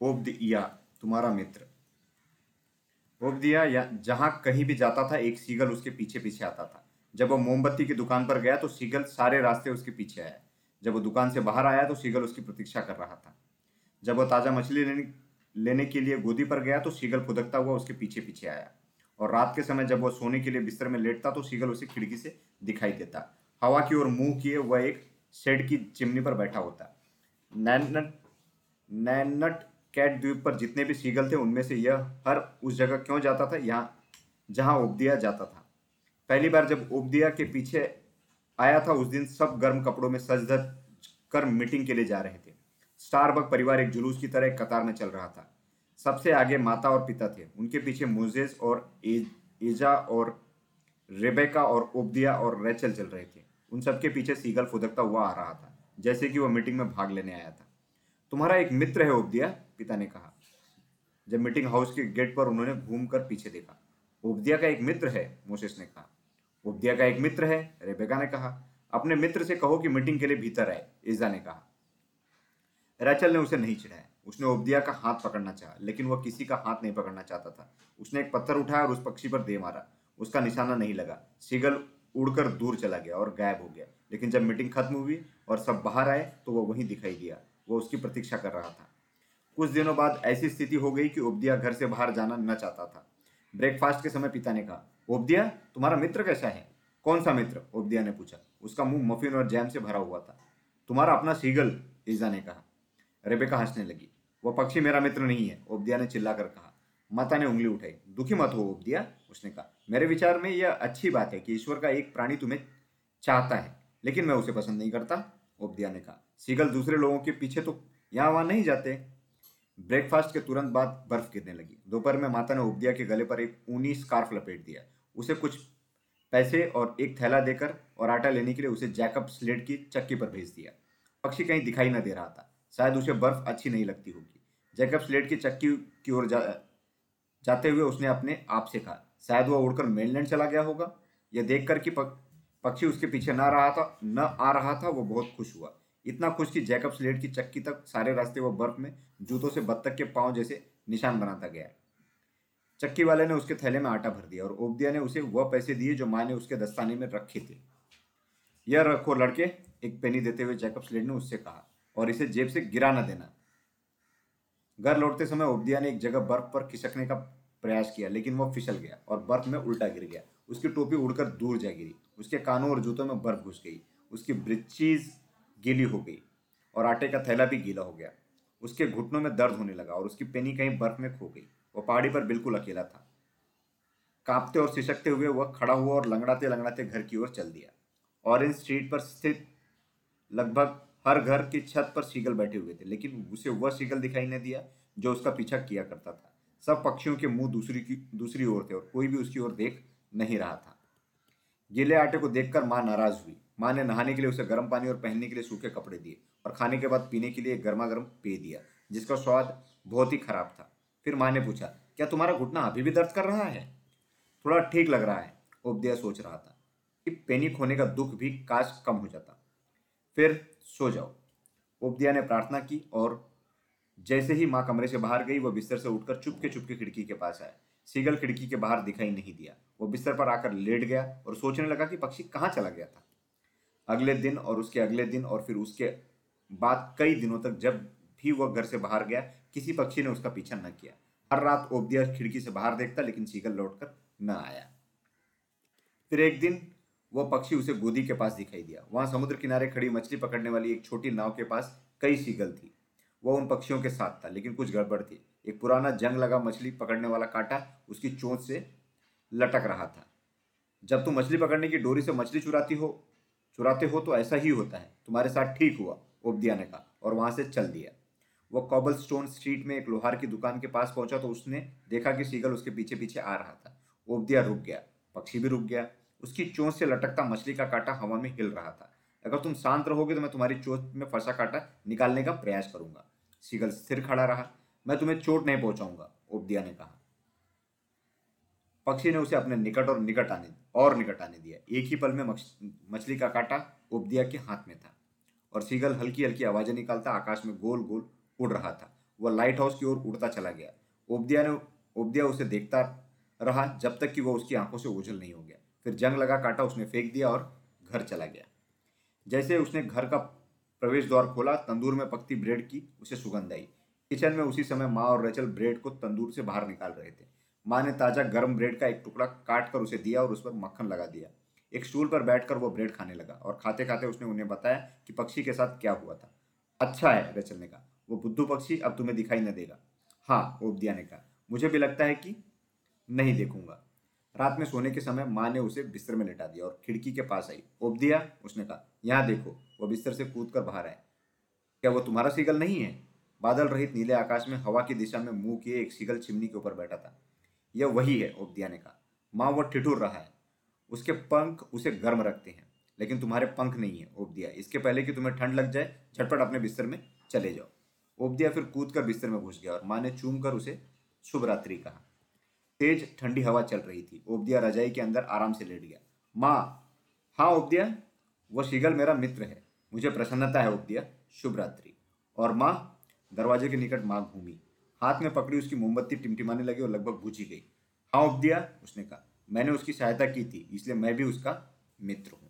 ओब्दिया तुम्हारा मित्र। ओब्दिया या जहाँ कहीं भी जाता था, एक सीगल उसके पीछे पीछे आता था। जब वो मोमबत्ती की दुकान पर गया तो सीगल सारे रास्ते उसके पीछे आया। जब वो दुकान से बाहर आया तो सीगल उसकी प्रतीक्षा कर रहा था। जब वो ताज़ा मछली लेने लेने के लिए गोदी पर गया तो सीगल फुदकता हुआ उसके पीछे पीछे आया। और रात के समय जब वह सोने के लिए बिस्तर में लेटता तो सीगल उसे खिड़की से दिखाई देता। हवा की ओर मुँह किए वह एक शेड की चिमनी पर बैठा होता। नैनट नैनट कैट द्वीप पर जितने भी सीगल थे, उनमें से यह हर उस जगह क्यों जाता था? यहाँ, जहाँ ओबदिया जाता था। पहली बार जब ओबदिया के पीछे आया था, उस दिन सब गर्म कपड़ों में सज धज कर मीटिंग के लिए जा रहे थे। स्टारबक परिवार एक जुलूस की तरह कतार में चल रहा था। सबसे आगे माता और पिता थे। उनके पीछे मोजेस और एजा और रेबेका और ओबदिया और रेचल चल रहे थे। उन सबके पीछे सीगल फुदकता हुआ आ रहा था, जैसे कि वह मीटिंग में भाग लेने आया था। तुम्हारा एक मित्र है ओबदिया पिता ने कहा। जब मीटिंग हाउस के गेट पर उन्होंने घूमकर पीछे देखा। ओबदिया का एक मित्र है, मोसेस ने कहा। ओबदिया का एक मित्र है, रेबेका ने कहा। अपने मित्र से कहो कि मीटिंग के लिए भीतर आए इजा ने कहा। रैचल ने उसे नहीं चिढ़ाया। उसने ओबदिया का हाथ पकड़ना चाहा, लेकिन वह किसी का हाथ नहीं पकड़ना चाहता था। उसने एक पत्थर उठाया और उस पक्षी पर दे मारा। उसका निशाना नहीं लगा। सीगल उड़कर दूर चला गया और गायब हो गया। लेकिन जब मीटिंग खत्म हुई और सब बाहर आए तो वह वहीं दिखाई दिया। वो उसकी प्रतीक्षा कर रहा था। कुछ दिनों बाद ऐसी स्थिति हो गई कि ओबदिया घर से बाहर जाना न चाहता था। ब्रेकफास्ट के समय पिता ने कहा ओबदिया तुम्हारा मित्र कैसा है? कौन सा मित्र? ओबदिया ने पूछा। उसका मुँह मफिन और जैम से भरा हुआ था। तुम्हारा अपना सीगल ईजा ने कहा। रेबेका हंसने लगी। वह पक्षी मेरा मित्र नहीं है ओबदिया ने चिल्लाकर कहा। माता ने उंगली उठाई। दुखी मत हो ओबदिया उसने कहा। मेरे विचार में यह अच्छी बात है कि ईश्वर का एक प्राणी तुम्हें चाहता है, लेकिन मैं उसे पसंद नहीं करता ओबदिया ने कहा। सीगल दूसरे लोगों के पीछे तो यहाँ वहाँ नहीं जाते। ब्रेकफास्ट के तुरंत बाद बर्फ़ गिरने लगी। दोपहर में माता ने ओबदिया के गले पर एक ऊनी स्कार्फ लपेट दिया। उसे कुछ पैसे और एक थैला देकर और आटा लेने के लिए उसे जैकअप स्लेट की चक्की पर भेज दिया। पक्षी कहीं दिखाई न दे रहा था। शायद उसे बर्फ़ अच्छी नहीं लगती होगी। जैकब स्लेट की चक्की की ओर जा, जाते हुए उसने अपने आप से कहा शायद वह उड़कर मेनलैंड चला गया होगा। यह देखकर कि पक्षी उसके पीछे न रहा था न आ रहा था वो बहुत खुश हुआ। इतना खुश कि जैकब स्लेट की चक्की तक सारे रास्ते वो बर्फ़ में, जूतों से बत्तख के पाँव जैसे निशान बनाता गया। चक्की वाले ने उसके थैले में आटा भर दिया और ओबदिया ने उसे वह पैसे दिए जो माँ ने उसके दस्ताने में रखे थे। यह रखो लड़के, एक पेनी देते हुए जैकब स्लेट ने उससे कहा, और इसे जेब से गिरा न देना। घर लौटते समय ओबदिया ने एक जगह बर्फ़ पर खिसकने का प्रयास किया, लेकिन वह फिसल गया और बर्फ़ में उल्टा गिर गया। उसकी टोपी उड़कर दूर जा गिरी। उसके कानों और जूतों में बर्फ़ घुस गई। उसकी ब्रिचीज गीली हो गई और आटे का थैला भी गीला हो गया। उसके घुटनों में दर्द होने लगा और उसकी पेनी कहीं बर्फ़ में खो गई। वो पहाड़ी पर बिल्कुल अकेला था। कांपते और सिसकते हुए वह खड़ा हुआ और लंगड़ाते लंगड़ाते घर की ओर चल दिया। ऑरेंज स्ट्रीट पर स्थित लगभग हर घर की छत पर सीगल बैठे हुए थे, लेकिन उसे वह सीगल दिखाई नहीं दिया जो उसका पीछा किया करता था। सब पक्षियों के मुँह दूसरी की, दूसरी ओर थे और कोई भी उसकी ओर देख नहीं रहा था। गीले आटे को देखकर माँ नाराज़ हुई। माँ ने नहाने के लिए उसे गर्म पानी और पहनने के लिए सूखे कपड़े दिए और खाने के बाद पीने के लिए गर्मा गर्म पेय दिया, जिसका स्वाद बहुत ही खराब था। फिर माँ ने पूछा, क्या तुम्हारा घुटना अभी भी दर्द कर रहा है? थोड़ा ठीक लग रहा है, उपदया सोच रहा था। कि पेनी खोने का दुख भी काश कम हो जाता। फिर सो जाओ। उपदिया ने प्रार्थना की और जैसे ही माँ कमरे से बाहर गई वह बिस्तर से उठकर चुपके चुपके खिड़की के पास आया सीगल खिड़की के बाहर दिखाई नहीं दिया। वो बिस्तर पर आकर लेट गया और सोचने लगा कि पक्षी कहाँ चला गया था। अगले दिन और उसके अगले दिन और फिर उसके बाद कई दिनों तक जब भी वह घर से बाहर गया, किसी पक्षी ने उसका पीछा न किया। हर रात ओबदिया खिड़की से बाहर देखता, लेकिन सीगल लौटकर न आया। फिर एक दिन वह पक्षी उसे गोदी के पास दिखाई दिया। वहाँ समुद्र किनारे खड़ी मछली पकड़ने वाली एक छोटी नाव के पास कई सीगल थी। वह उन पक्षियों के साथ था, लेकिन कुछ गड़बड़ थी। एक पुराना जंग लगा मछली पकड़ने वाला कांटा उसकी चोंच से लटक रहा था। जब तुम मछली पकड़ने की डोरी से मछली चुराती हो चुराते हो तो ऐसा ही होता है। तुम्हारे साथ ठीक हुआ, ओबदिया ने कहा, और वहाँ से चल दिया। वह कॉबल स्टोन स्ट्रीट में एक लोहार की दुकान के पास पहुँचा तो उसने देखा कि सीगल उसके पीछे पीछे आ रहा था। ओबदिया रुक गया, पक्षी भी रुक गया। उसकी चोंच से लटकता मछली का कांटा हवा में हिल रहा था। अगर तुम शांत रहोगे तो मैं तुम्हारी चोट में फंसा कांटा निकालने का प्रयास करूँगा। सीगल स्थिर खड़ा रहा। मैं तुम्हें चोट नहीं पहुंचाऊँगा, ओबदिया ने कहा। पक्षी ने उसे अपने निकट और निकट आने, और निकट आने दिया। एक ही पल में मछली का कांटा उपदिया के हाथ में था। और सीगल हल्की हल्की आवाज़ें निकालता आकाश में गोल गोल उड़ रहा था। वह लाइट हाउस की ओर उड़ता चला गया। ओबदिया ने ओबदिया उसे देखता रहा, जब तक कि वह उसकी आँखों से ओझल नहीं हो गया। फिर जंग लगा काटा उसने फेंक दिया और घर चला गया। जैसे उसने घर का प्रवेश द्वार खोला, तंदूर में पकती ब्रेड की उसे सुगंध आई। किचन में उसी समय माँ और रेचल ब्रेड को तंदूर से बाहर निकाल रहे थे। माँ ने ताज़ा गर्म ब्रेड का एक टुकड़ा काट कर उसे दिया और उस पर मक्खन लगा दिया। एक स्टूल पर बैठकर वो ब्रेड खाने लगा और खाते खाते उसने उन्हें बताया कि पक्षी के साथ क्या हुआ था। अच्छा है रेचल ने कहा वो बुद्धू पक्षी अब तुम्हें दिखाई न देगा। हाँ ओबदिया ने कहा। मुझे भी लगता है कि नहीं देखूँगा। रात में सोने के समय माँ ने उसे बिस्तर में लेटा दिया और खिड़की के पास आई। ओबदिया, उसने कहा, यहाँ देखो, वो बिस्तर से कूद कर बाहर आए। क्या वो तुम्हारा सीगल नहीं है? बादल रहित नीले आकाश में हवा की दिशा में मुँह किए एक सीगल चिमनी के ऊपर बैठा था। यह वही है ओबदिया ने कहा माँ वह ठिठुर रहा है। उसके पंख उसे गर्म रखते हैं, लेकिन तुम्हारे पंख नहीं है ओबदिया इसके पहले कि तुम्हें ठंड लग जाए, झटपट अपने बिस्तर में चले जाओ। ओबदिया फिर कूद कर बिस्तर में घुस गया और माँ ने चूम कर उसे शुभ रात्रि कहा। तेज ठंडी हवा चल रही थी। ओबदिया रजाई के अंदर आराम से लेट गया। माँ हाँ ओबदिया वो शिगल मेरा मित्र है। मुझे प्रसन्नता है ओबदिया शुभ रात्रि। और माँ, दरवाजे के निकट माँ घूमी। हाथ में पकड़ी उसकी मोमबत्ती टिमटिमाने लगी और लगभग बुझी गई। हाँ उपदिया उसने कहा। मैंने उसकी सहायता की थी, इसलिए मैं भी उसका मित्र हूँ।